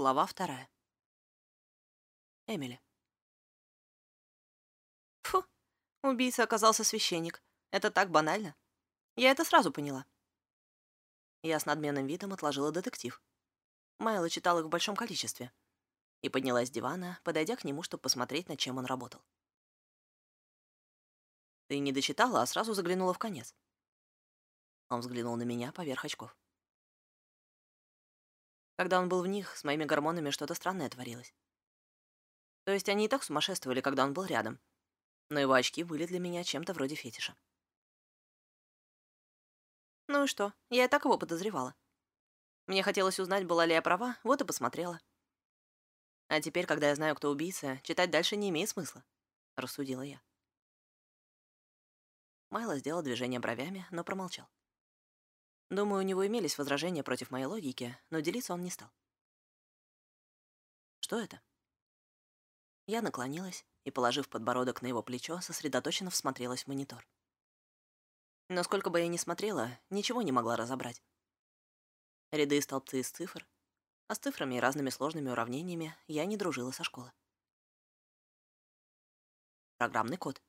Глава вторая. Эмили. Фу, убийца оказался священник. Это так банально. Я это сразу поняла. Я с надменным видом отложила детектив. Майла читал их в большом количестве. И поднялась с дивана, подойдя к нему, чтобы посмотреть, над чем он работал. Ты не дочитала, а сразу заглянула в конец. Он взглянул на меня поверх очков. Когда он был в них, с моими гормонами что-то странное творилось. То есть они и так сумасшествовали, когда он был рядом. Но его очки были для меня чем-то вроде фетиша. Ну и что? Я и так его подозревала. Мне хотелось узнать, была ли я права, вот и посмотрела. А теперь, когда я знаю, кто убийца, читать дальше не имеет смысла, — рассудила я. Майло сделал движение бровями, но промолчал. Думаю, у него имелись возражения против моей логики, но делиться он не стал. Что это? Я наклонилась и, положив подбородок на его плечо, сосредоточенно всмотрелась в монитор. Но сколько бы я ни смотрела, ничего не могла разобрать. Ряды и столбцы из цифр, а с цифрами и разными сложными уравнениями я не дружила со школы. Программный код.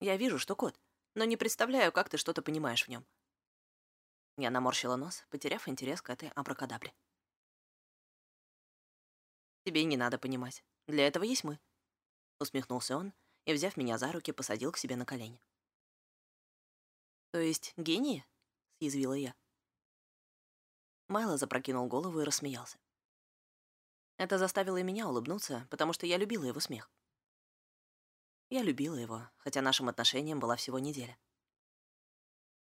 Я вижу, что код, но не представляю, как ты что-то понимаешь в нем. Я наморщила нос, потеряв интерес к этой абракадабре. «Тебе не надо понимать. Для этого есть мы», — усмехнулся он и, взяв меня за руки, посадил к себе на колени. «То есть гении?» — съязвила я. Майло запрокинул голову и рассмеялся. Это заставило и меня улыбнуться, потому что я любила его смех. Я любила его, хотя нашим отношениям была всего неделя.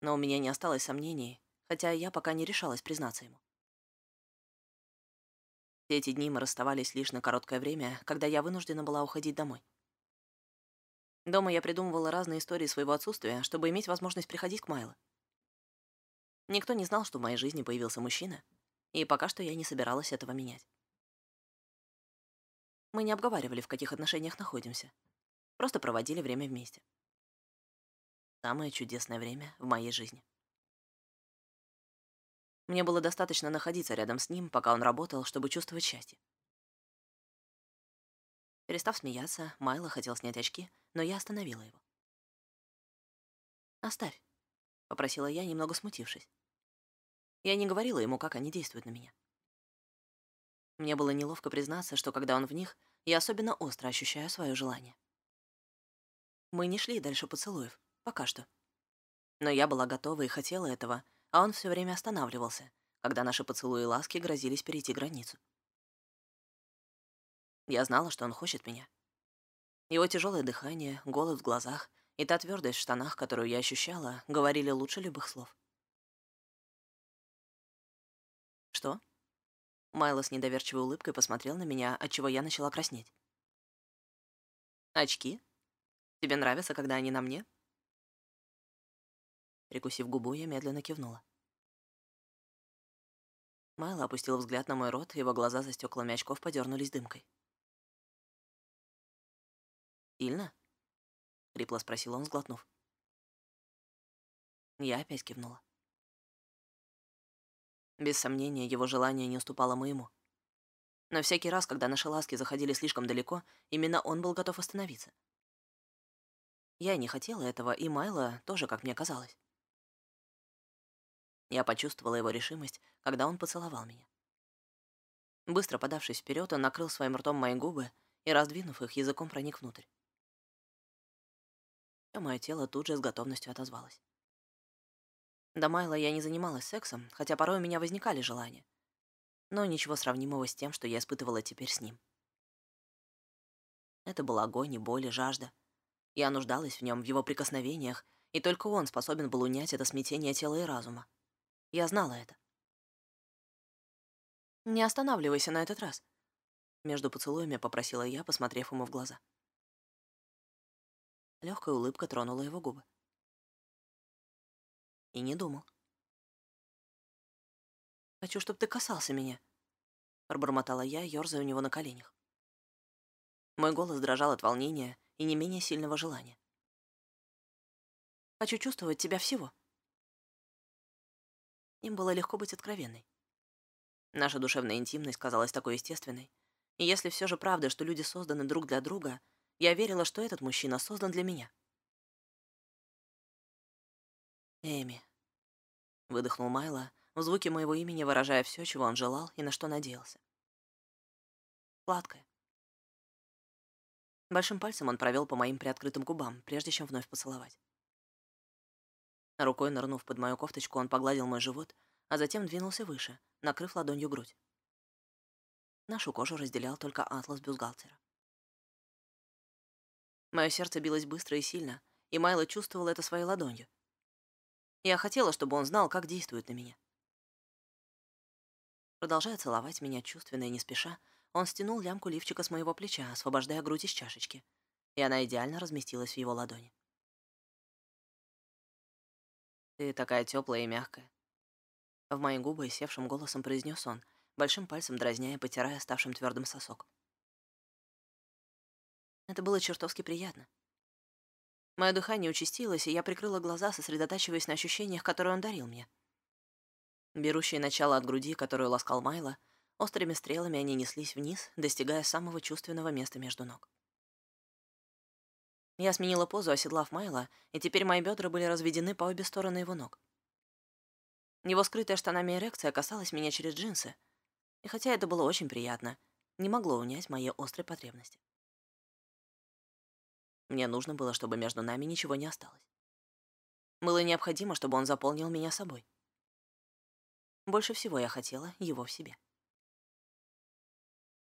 Но у меня не осталось сомнений, хотя я пока не решалась признаться ему. Все эти дни мы расставались лишь на короткое время, когда я вынуждена была уходить домой. Дома я придумывала разные истории своего отсутствия, чтобы иметь возможность приходить к Майло. Никто не знал, что в моей жизни появился мужчина, и пока что я не собиралась этого менять. Мы не обговаривали, в каких отношениях находимся. Просто проводили время вместе. Самое чудесное время в моей жизни. Мне было достаточно находиться рядом с ним, пока он работал, чтобы чувствовать счастье. Перестав смеяться, Майло хотел снять очки, но я остановила его. «Оставь», — попросила я, немного смутившись. Я не говорила ему, как они действуют на меня. Мне было неловко признаться, что когда он в них, я особенно остро ощущаю свое желание. Мы не шли дальше поцелуев, пока что. Но я была готова и хотела этого, а он все время останавливался, когда наши поцелуи и ласки грозились перейти границу. Я знала, что он хочет меня. Его тяжелое дыхание, голод в глазах и та твердость в штанах, которую я ощущала, говорили лучше любых слов. «Что?» Майло с недоверчивой улыбкой посмотрел на меня, отчего я начала краснеть. «Очки? Тебе нравится, когда они на мне?» Прикусив губу, я медленно кивнула. Майло опустил взгляд на мой рот, его глаза за стеклами очков подернулись дымкой. «Сильно?» — хрипло спросил он, сглотнув. Я опять кивнула. Без сомнения, его желание не уступало моему. Но всякий раз, когда наши ласки заходили слишком далеко, именно он был готов остановиться. Я не хотела этого, и Майло тоже, как мне казалось. Я почувствовала его решимость, когда он поцеловал меня. Быстро подавшись вперед, он накрыл своим ртом мои губы и, раздвинув их, языком проник внутрь. Все мое тело тут же с готовностью отозвалось. До Майла я не занималась сексом, хотя порой у меня возникали желания. Но ничего сравнимого с тем, что я испытывала теперь с ним. Это был огонь и боль, и жажда. Я нуждалась в нем, в его прикосновениях, и только он способен был унять это смятение тела и разума. Я знала это. «Не останавливайся на этот раз», — между поцелуями попросила я, посмотрев ему в глаза. Легкая улыбка тронула его губы. И не думал. «Хочу, чтобы ты касался меня», — пробормотала я, ёрзая у него на коленях. Мой голос дрожал от волнения и не менее сильного желания. «Хочу чувствовать тебя всего», им было легко быть откровенной. Наша душевная интимность казалась такой естественной. И если все же правда, что люди созданы друг для друга, я верила, что этот мужчина создан для меня. «Эми», — выдохнул Майло, в звуке моего имени выражая все, чего он желал и на что надеялся. Сладкое. Большим пальцем он провел по моим приоткрытым губам, прежде чем вновь поцеловать. Рукой нырнув под мою кофточку, он погладил мой живот, а затем двинулся выше, накрыв ладонью грудь. Нашу кожу разделял только атлас бюстгальтера. Мое сердце билось быстро и сильно, и Майло чувствовал это своей ладонью. Я хотела, чтобы он знал, как действует на меня. Продолжая целовать меня чувственно и не спеша, он стянул лямку лифчика с моего плеча, освобождая грудь из чашечки, и она идеально разместилась в его ладони. «Ты такая теплая и мягкая», — в мои губы севшим голосом произнес он, большим пальцем дразняя, потирая ставшим твердым сосок. Это было чертовски приятно. Мое дыхание участилось, и я прикрыла глаза, сосредотачиваясь на ощущениях, которые он дарил мне. Берущие начало от груди, которую ласкал Майло, острыми стрелами они неслись вниз, достигая самого чувственного места между ног. Я сменила позу, оседлав Майла, и теперь мои бедра были разведены по обе стороны его ног. Его скрытая штанами эрекция касалась меня через джинсы, и хотя это было очень приятно, не могло унять мои острые потребности. Мне нужно было, чтобы между нами ничего не осталось. Было необходимо, чтобы он заполнил меня собой. Больше всего я хотела его в себе.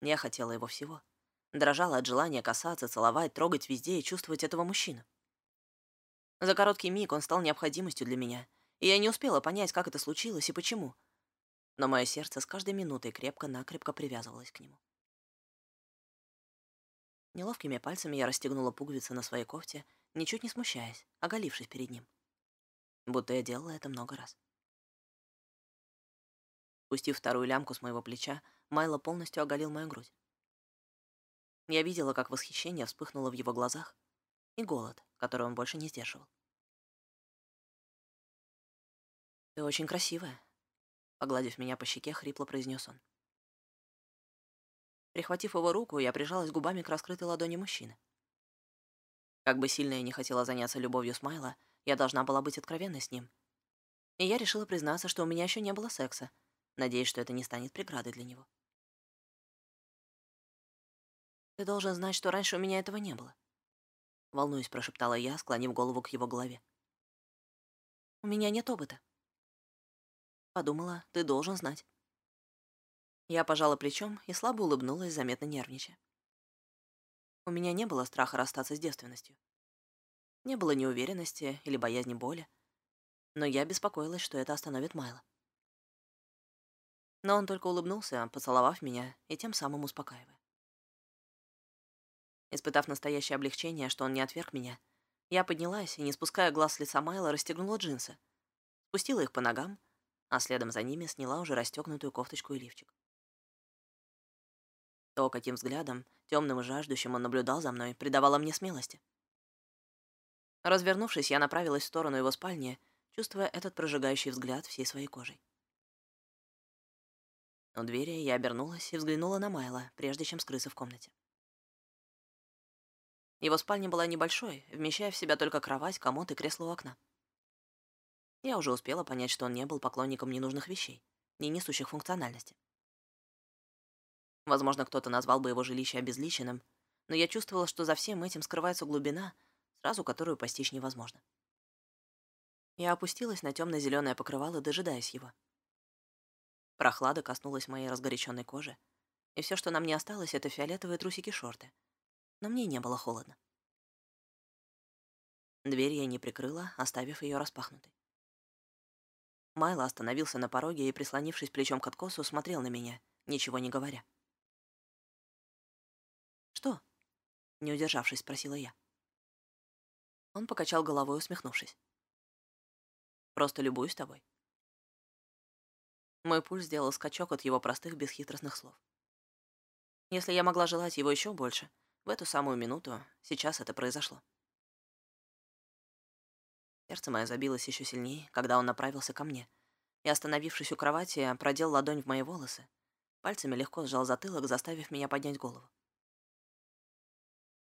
Я хотела его всего. Дрожала от желания касаться, целовать, трогать везде и чувствовать этого мужчину. За короткий миг он стал необходимостью для меня, и я не успела понять, как это случилось и почему. Но мое сердце с каждой минутой крепко-накрепко привязывалось к нему. Неловкими пальцами я расстегнула пуговицы на своей кофте, ничуть не смущаясь, оголившись перед ним. Будто я делала это много раз. Пустив вторую лямку с моего плеча, Майло полностью оголил мою грудь. Я видела, как восхищение вспыхнуло в его глазах, и голод, который он больше не сдерживал. «Ты очень красивая», — погладив меня по щеке, хрипло произнес он. Прихватив его руку, я прижалась губами к раскрытой ладони мужчины. Как бы сильно я не хотела заняться любовью с Майло, я должна была быть откровенной с ним. И я решила признаться, что у меня еще не было секса, надеясь, что это не станет преградой для него. «Ты должен знать, что раньше у меня этого не было», — волнуюсь, прошептала я, склонив голову к его голове. «У меня нет опыта». Подумала, ты должен знать. Я пожала плечом и слабо улыбнулась, заметно нервничая. У меня не было страха расстаться с девственностью. Не было неуверенности или боязни боли. Но я беспокоилась, что это остановит Майла. Но он только улыбнулся, поцеловав меня и тем самым успокаивая. Испытав настоящее облегчение, что он не отверг меня, я поднялась и, не спуская глаз с лица Майла, расстегнула джинсы, спустила их по ногам, а следом за ними сняла уже расстегнутую кофточку и лифчик. То, каким взглядом, темным и жаждущим он наблюдал за мной, придавало мне смелости. Развернувшись, я направилась в сторону его спальни, чувствуя этот прожигающий взгляд всей своей кожей. У двери я обернулась и взглянула на Майла, прежде чем скрыться в комнате. Его спальня была небольшой, вмещая в себя только кровать, комод и кресло у окна. Я уже успела понять, что он не был поклонником ненужных вещей, не несущих функциональности. Возможно, кто-то назвал бы его жилище обезличенным, но я чувствовала, что за всем этим скрывается глубина, сразу которую постичь невозможно. Я опустилась на темно-зеленое покрывало, дожидаясь его. Прохлада коснулась моей разгоряченной кожи, и все, что нам не осталось, это фиолетовые трусики-шорты. Но мне не было холодно. Дверь я не прикрыла, оставив ее распахнутой. Майло остановился на пороге и, прислонившись плечом к откосу, смотрел на меня, ничего не говоря. «Что?» — не удержавшись, спросила я. Он покачал головой, усмехнувшись. «Просто любуюсь тобой». Мой пульс сделал скачок от его простых, бесхитростных слов. Если я могла желать его еще больше, в эту самую минуту, сейчас это произошло. Сердце мое забилось еще сильнее, когда он направился ко мне, и, остановившись у кровати, продел ладонь в мои волосы. Пальцами легко сжал затылок, заставив меня поднять голову.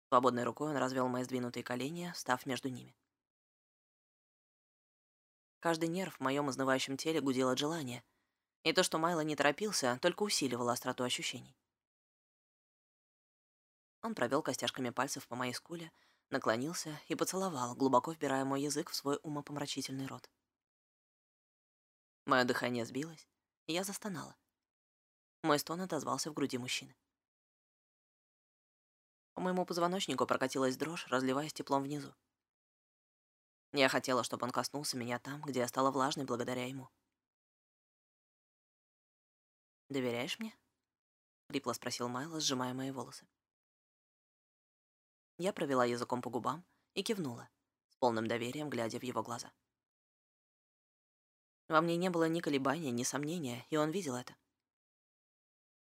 Свободной рукой он развел мои сдвинутые колени, став между ними. Каждый нерв в моем изнывающем теле гудел от желания, и то, что Майло не торопился, только усиливало остроту ощущений. Он провел костяшками пальцев по моей скуле, наклонился и поцеловал, глубоко вбирая мой язык в свой умопомрачительный рот. Мое дыхание сбилось, и я застонала. Мой стон отозвался в груди мужчины. По моему позвоночнику прокатилась дрожь, разливаясь теплом внизу. Я хотела, чтобы он коснулся меня там, где я стала влажной благодаря ему. «Доверяешь мне?» — хрипло спросил Майло, сжимая мои волосы. Я провела языком по губам и кивнула, с полным доверием глядя в его глаза. Во мне не было ни колебания, ни сомнения, и он видел это.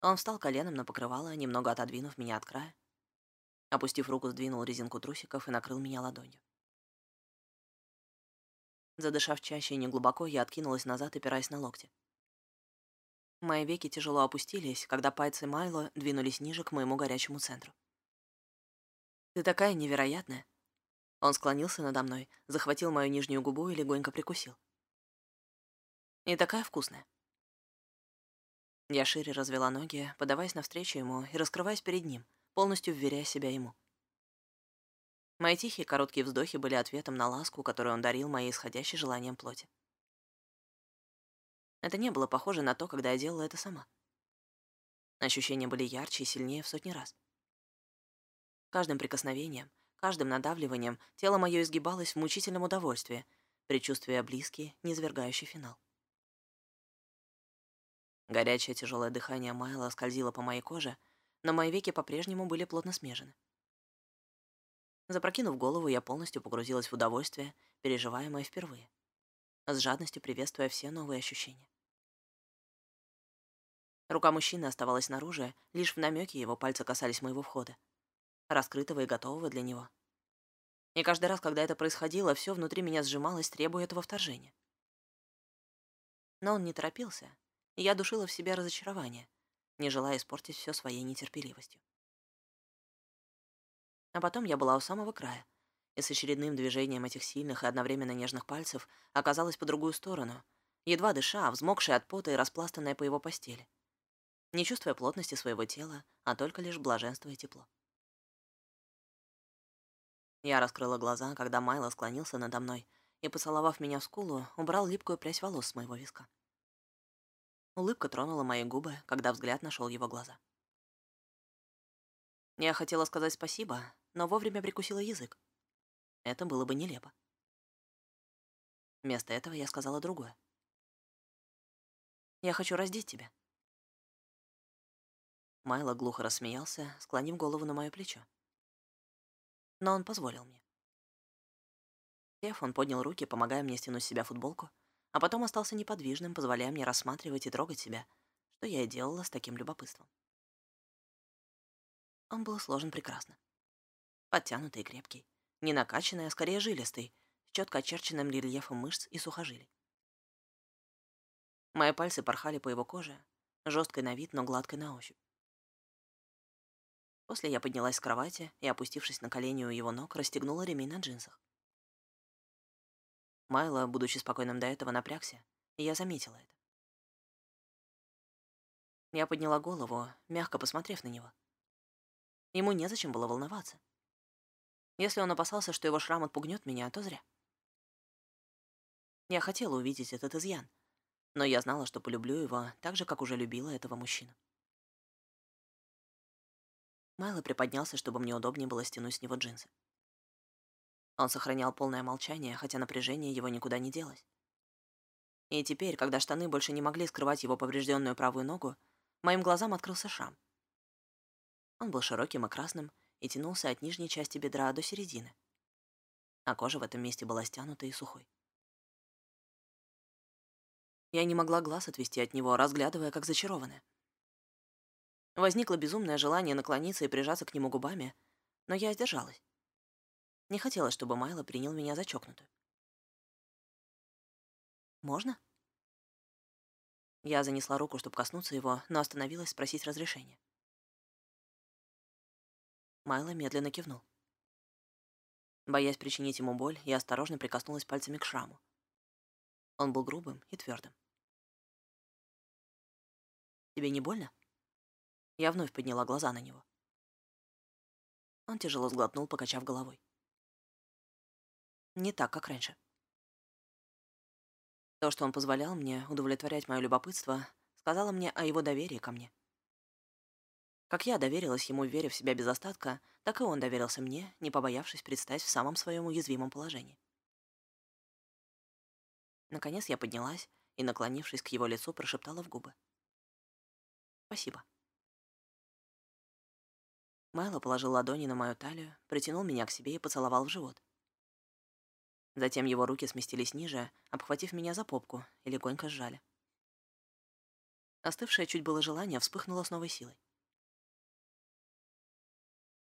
Он встал коленом на покрывало, немного отодвинув меня от края. Опустив руку, сдвинул резинку трусиков и накрыл меня ладонью. Задышав чаще и неглубоко, я откинулась назад, опираясь на локти. Мои веки тяжело опустились, когда пальцы Майло двинулись ниже к моему горячему центру. «Ты такая невероятная!» Он склонился надо мной, захватил мою нижнюю губу и легонько прикусил. И такая вкусная. Я шире развела ноги, подаваясь навстречу ему и раскрываясь перед ним, полностью вверяя себя ему. Мои тихие короткие вздохи были ответом на ласку, которую он дарил моей исходящей желанием плоти. Это не было похоже на то, когда я делала это сама. Ощущения были ярче и сильнее в сотни раз. Каждым прикосновением, каждым надавливанием тело мое изгибалось в мучительном удовольствии, предчувствуя близкий, низвергающий финал. Горячее тяжелое дыхание Майла скользило по моей коже, но мои веки по-прежнему были плотно смежены. Запрокинув голову, я полностью погрузилась в удовольствие, переживаемое впервые, с жадностью приветствуя все новые ощущения. Рука мужчины оставалась снаружи, лишь в намеке его пальцы касались моего входа, раскрытого и готового для него. И каждый раз, когда это происходило, все внутри меня сжималось, требуя этого вторжения. Но он не торопился, и я душила в себе разочарование, не желая испортить все своей нетерпеливостью. А потом я была у самого края, и с очередным движением этих сильных и одновременно нежных пальцев оказалась по другую сторону, едва дыша, взмокшая от пота и распластанная по его постели, не чувствуя плотности своего тела, а только лишь блаженство и тепло. Я раскрыла глаза, когда Майло склонился надо мной и, поцеловав меня в скулу, убрал липкую прядь волос с моего виска. Улыбка тронула мои губы, когда взгляд нашел его глаза. Я хотела сказать спасибо, но вовремя прикусила язык. Это было бы нелепо. Вместо этого я сказала другое. «Я хочу раздеть тебя». Майло глухо рассмеялся, склонив голову на мое плечо. Но он позволил мне. Сев, он поднял руки, помогая мне стянуть с себя футболку, а потом остался неподвижным, позволяя мне рассматривать и трогать себя, что я и делала с таким любопытством. Он был сложен прекрасно. Подтянутый и крепкий, не накачанный, а скорее жилистый, с четко очерченным рельефом мышц и сухожилий. Мои пальцы порхали по его коже, жесткой на вид, но гладкой на ощупь. После я поднялась с кровати и, опустившись на колени у его ног, расстегнула ремень на джинсах. Майло, будучи спокойным до этого, напрягся, и я заметила это. Я подняла голову, мягко посмотрев на него. Ему незачем было волноваться. Если он опасался, что его шрам отпугнет меня, то зря. Я хотела увидеть этот изъян, но я знала, что полюблю его так же, как уже любила этого мужчину. Майло приподнялся, чтобы мне удобнее было стянуть с него джинсы. Он сохранял полное молчание, хотя напряжение его никуда не делось. И теперь, когда штаны больше не могли скрывать его поврежденную правую ногу, моим глазам открылся шрам. Он был широким и красным и тянулся от нижней части бедра до середины. А кожа в этом месте была стянутой и сухой. Я не могла глаз отвести от него, разглядывая, как зачарованная. Возникло безумное желание наклониться и прижаться к нему губами, но я сдержалась. Не хотелось, чтобы Майло принял меня за чокнутую. «Можно?» Я занесла руку, чтобы коснуться его, но остановилась спросить разрешения. Майло медленно кивнул. Боясь причинить ему боль, я осторожно прикоснулась пальцами к шраму. Он был грубым и твердым. «Тебе не больно?» Я вновь подняла глаза на него. Он тяжело сглотнул, покачав головой. Не так, как раньше. То, что он позволял мне удовлетворять мое любопытство, сказала мне о его доверии ко мне. Как я доверилась ему, веря в себя без остатка, так и он доверился мне, не побоявшись предстать в самом своем уязвимом положении. Наконец я поднялась и, наклонившись к его лицу, прошептала в губы. «Спасибо». Майло положил ладони на мою талию, притянул меня к себе и поцеловал в живот. Затем его руки сместились ниже, обхватив меня за попку и легонько сжали. Остывшее чуть было желание вспыхнуло с новой силой.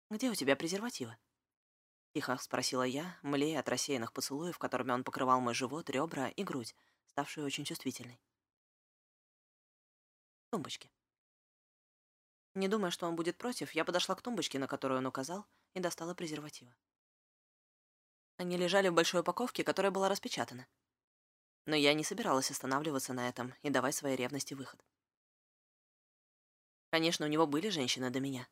«Где у тебя презервативы?» Тихо спросила я, млея от рассеянных поцелуев, которыми он покрывал мой живот, ребра и грудь, ставшую очень чувствительной. Тумбочки. Не думая, что он будет против, я подошла к тумбочке, на которую он указал, и достала презервативы. Они лежали в большой упаковке, которая была распечатана. Но я не собиралась останавливаться на этом и давать своей ревности выход. Конечно, у него были женщины до меня.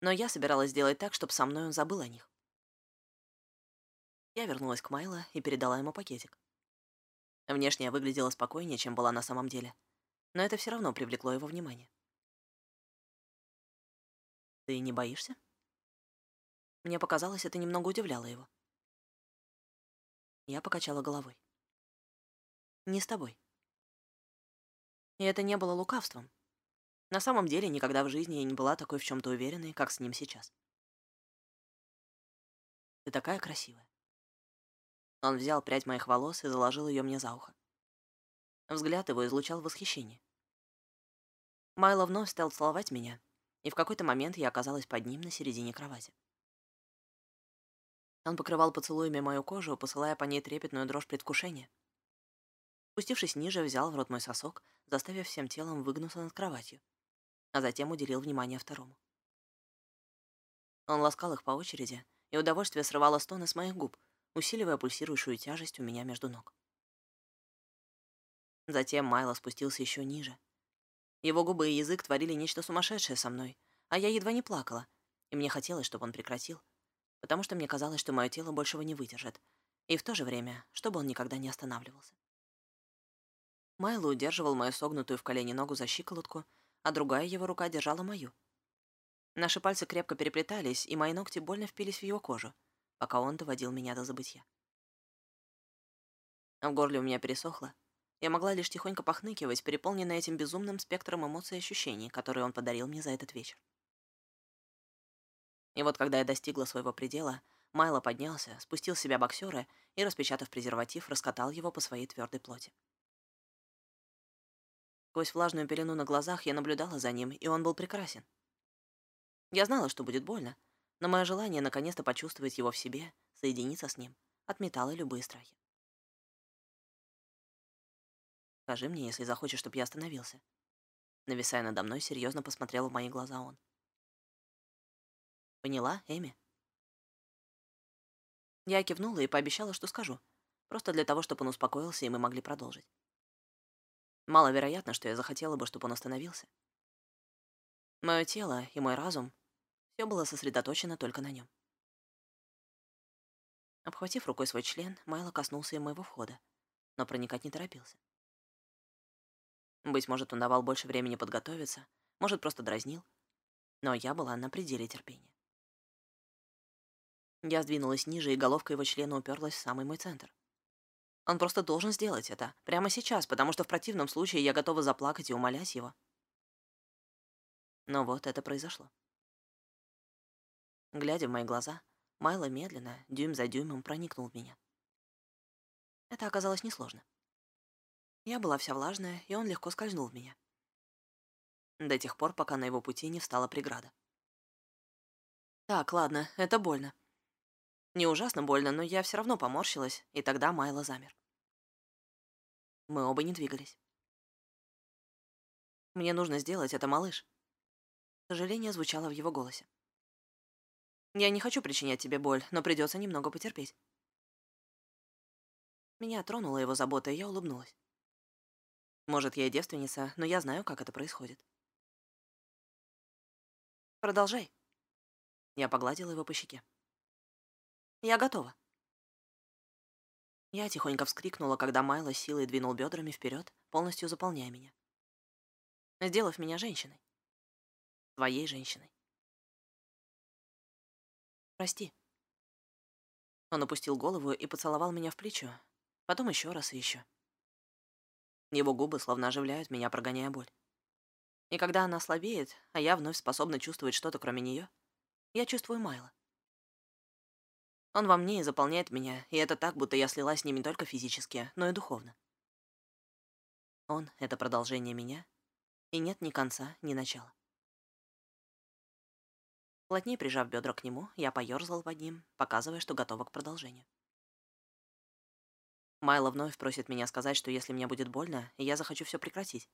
Но я собиралась сделать так, чтобы со мной он забыл о них. Я вернулась к Майло и передала ему пакетик. Внешне я выглядела спокойнее, чем была на самом деле. Но это все равно привлекло его внимание. «Ты не боишься?» Мне показалось, это немного удивляло его. Я покачала головой. «Не с тобой». И это не было лукавством. На самом деле, никогда в жизни я не была такой в чем то уверенной, как с ним сейчас. «Ты такая красивая». Он взял прядь моих волос и заложил ее мне за ухо. Взгляд его излучал восхищение. Майло вновь стал целовать меня, и в какой-то момент я оказалась под ним на середине кровати. Он покрывал поцелуями мою кожу, посылая по ней трепетную дрожь предвкушения. Спустившись ниже, взял в рот мой сосок, заставив всем телом выгнуться над кроватью, а затем уделил внимание второму. Он ласкал их по очереди, и удовольствие срывало стоны с моих губ, усиливая пульсирующую тяжесть у меня между ног. Затем Майло спустился еще ниже. Его губы и язык творили нечто сумасшедшее со мной, а я едва не плакала, и мне хотелось, чтобы он прекратил, потому что мне казалось, что мое тело большего не выдержит, и в то же время, чтобы он никогда не останавливался. Майло удерживал мою согнутую в колени ногу за щиколотку, а другая его рука держала мою. Наши пальцы крепко переплетались, и мои ногти больно впились в его кожу, пока он доводил меня до забытья. В горле у меня пересохло. Я могла лишь тихонько похныкивать, переполненная этим безумным спектром эмоций и ощущений, которые он подарил мне за этот вечер. И вот когда я достигла своего предела, Майло поднялся, спустил с себя боксера и, распечатав презерватив, раскатал его по своей твердой плоти. Сквозь влажную пелену на глазах я наблюдала за ним, и он был прекрасен. Я знала, что будет больно, но мое желание наконец-то почувствовать его в себе, соединиться с ним, отметало любые страхи. «Скажи мне, если захочешь, чтобы я остановился». Нависая надо мной, серьезно посмотрел в мои глаза он. «Поняла, Эми?» Я кивнула и пообещала, что скажу, просто для того, чтобы он успокоился, и мы могли продолжить. Маловероятно, что я захотела бы, чтобы он остановился. Мое тело и мой разум все было сосредоточено только на нем. Обхватив рукой свой член, Майло коснулся и моего входа, но проникать не торопился. Быть может, он давал больше времени подготовиться, может, просто дразнил, но я была на пределе терпения. Я сдвинулась ниже, и головка его члена уперлась в самый мой центр. Он просто должен сделать это, прямо сейчас, потому что в противном случае я готова заплакать и умолять его. Но вот это произошло. Глядя в мои глаза, Майло медленно, дюйм за дюймом, проникнул в меня. Это оказалось несложно. Я была вся влажная, и он легко скользнул в меня. До тех пор, пока на его пути не встала преграда. Так, ладно, это больно. Не ужасно больно, но я все равно поморщилась, и тогда Майло замер. Мы оба не двигались. Мне нужно сделать это, малыш. Сожаление звучало в его голосе. Я не хочу причинять тебе боль, но придется немного потерпеть. Меня тронула его забота, и я улыбнулась. Может, я и девственница, но я знаю, как это происходит. Продолжай. Я погладила его по щеке. Я готова. Я тихонько вскрикнула, когда Майло силой двинул бедрами вперед, полностью заполняя меня. Сделав меня женщиной. Своей женщиной. Прости. Он опустил голову и поцеловал меня в плечо, потом еще раз и еще. Его губы словно оживляют меня, прогоняя боль. И когда она слабеет, а я вновь способна чувствовать что-то кроме нее, я чувствую Майла. Он во мне и заполняет меня, и это так, будто я слилась с ним не только физически, но и духовно. Он — это продолжение меня, и нет ни конца, ни начала. Плотнее прижав бедра к нему, я поёрзал под ним, показывая, что готова к продолжению. Майло вновь просит меня сказать, что если мне будет больно, я захочу все прекратить.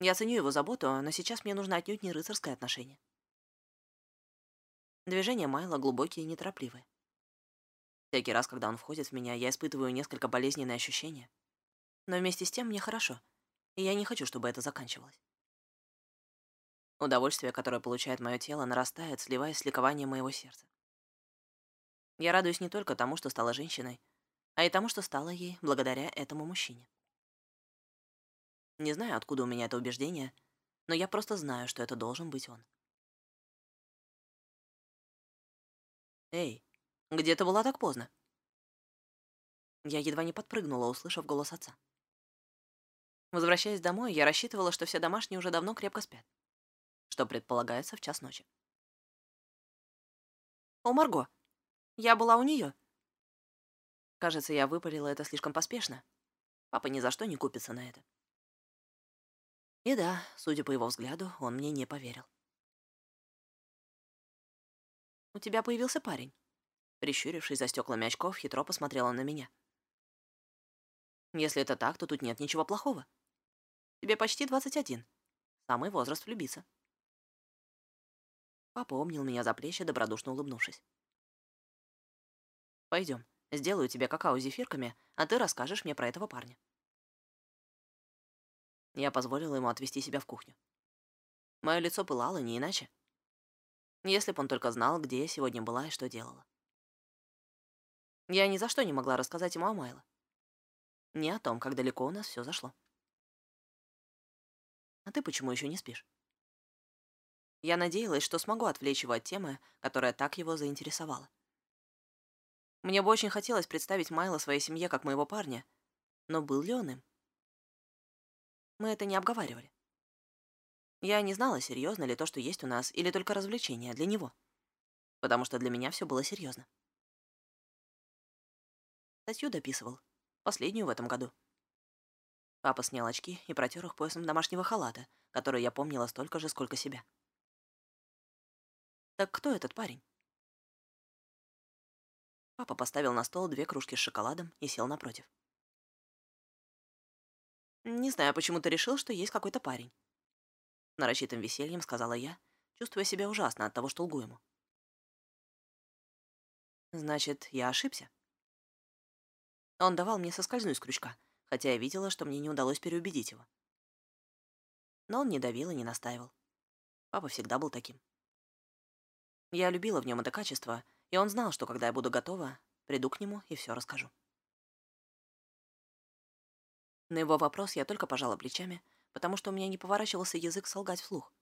Я ценю его заботу, но сейчас мне нужно отнюдь не рыцарское отношение. Движения Майла глубокие и неторопливые. Всякий раз, когда он входит в меня, я испытываю несколько болезненные ощущения. Но вместе с тем мне хорошо, и я не хочу, чтобы это заканчивалось. Удовольствие, которое получает мое тело, нарастает, сливаясь с ликованием моего сердца. Я радуюсь не только тому, что стала женщиной, а и тому, что стала ей благодаря этому мужчине. Не знаю, откуда у меня это убеждение, но я просто знаю, что это должен быть он. «Эй, где ты была так поздно?» Я едва не подпрыгнула, услышав голос отца. Возвращаясь домой, я рассчитывала, что все домашние уже давно крепко спят, что предполагается в час ночи. «О, Марго, я была у нее. Кажется, я выпалила это слишком поспешно. Папа ни за что не купится на это. И да, судя по его взгляду, он мне не поверил. «У тебя появился парень?» Прищурившись за стеклами очков, хитро посмотрела на меня. «Если это так, то тут нет ничего плохого. Тебе почти 21. Самый возраст влюбиться». Папа обнял меня за плечи, добродушно улыбнувшись. Пойдем, сделаю тебе какао с зефирками, а ты расскажешь мне про этого парня». Я позволила ему отвести себя в кухню. Мое лицо пылало не иначе. Если бы он только знал, где я сегодня была и что делала. Я ни за что не могла рассказать ему о Майло. Не о том, как далеко у нас все зашло. А ты почему еще не спишь? Я надеялась, что смогу отвлечь его от темы, которая так его заинтересовала. Мне бы очень хотелось представить Майла своей семье как моего парня, но был ли он им? Мы это не обговаривали. Я не знала, серьезно ли то, что есть у нас, или только развлечение для него. Потому что для меня все было серьезно. Статью дописывал. Последнюю в этом году. Папа снял очки и протер их поясом домашнего халата, который я помнила столько же, сколько себя. Так кто этот парень? Папа поставил на стол две кружки с шоколадом и сел напротив. «Не знаю, почему ты решил, что есть какой-то парень нарочитым весельем сказала я, чувствуя себя ужасно от того, что лгу ему. Значит, я ошибся. Он давал мне соскользнуть с крючка, хотя я видела, что мне не удалось переубедить его. Но он не давил и не настаивал. Папа всегда был таким. Я любила в нем это качество, и он знал, что когда я буду готова, приду к нему и все расскажу. На его вопрос я только пожала плечами, потому что у меня не поворачивался язык солгать вслух.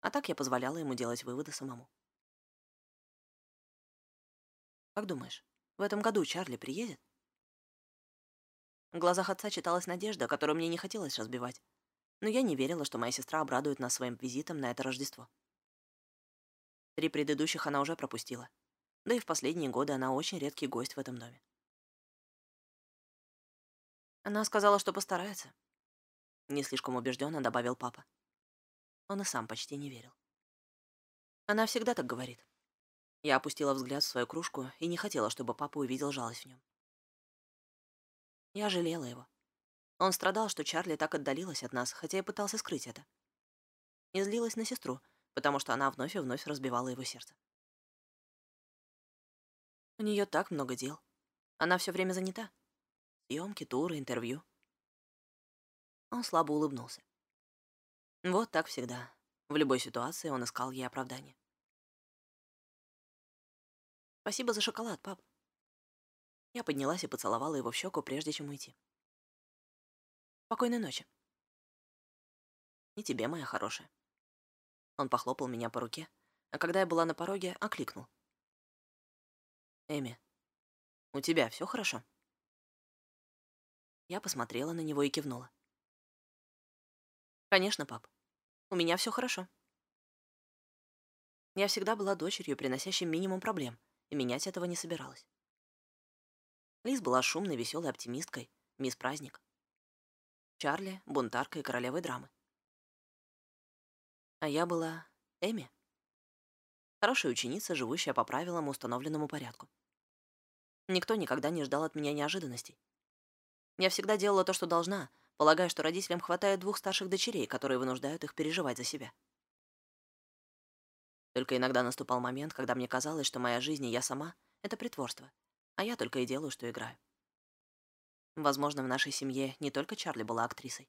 А так я позволяла ему делать выводы самому. «Как думаешь, в этом году Чарли приедет?» В глазах отца читалась надежда, которую мне не хотелось разбивать. Но я не верила, что моя сестра обрадует нас своим визитом на это Рождество. Три предыдущих она уже пропустила. Да и в последние годы она очень редкий гость в этом доме. Она сказала, что постарается, не слишком убежденно добавил папа. Он и сам почти не верил. Она всегда так говорит. Я опустила взгляд в свою кружку и не хотела, чтобы папа увидел жалость в нем. Я жалела его. Он страдал, что Чарли так отдалилась от нас, хотя и пытался скрыть это. И злилась на сестру, потому что она вновь и вновь разбивала его сердце. У нее так много дел. Она все время занята. Съемки, туры, интервью. Он слабо улыбнулся. Вот так всегда. В любой ситуации он искал ей оправдание. «Спасибо за шоколад, пап». Я поднялась и поцеловала его в щеку, прежде чем уйти. «Спокойной ночи». «И тебе, моя хорошая». Он похлопал меня по руке, а когда я была на пороге, окликнул. «Эми, у тебя все хорошо?» Я посмотрела на него и кивнула. «Конечно, пап. У меня все хорошо». Я всегда была дочерью, приносящей минимум проблем, и менять этого не собиралась. Лиз была шумной, веселой оптимисткой, мисс Праздник. Чарли — бунтаркой королевой драмы. А я была Эми. Хорошая ученица, живущая по правилам, установленному порядку. Никто никогда не ждал от меня неожиданностей. Я всегда делала то, что должна, полагая, что родителям хватает двух старших дочерей, которые вынуждают их переживать за себя. Только иногда наступал момент, когда мне казалось, что моя жизнь и я сама — это притворство, а я только и делаю, что играю. Возможно, в нашей семье не только Чарли была актрисой.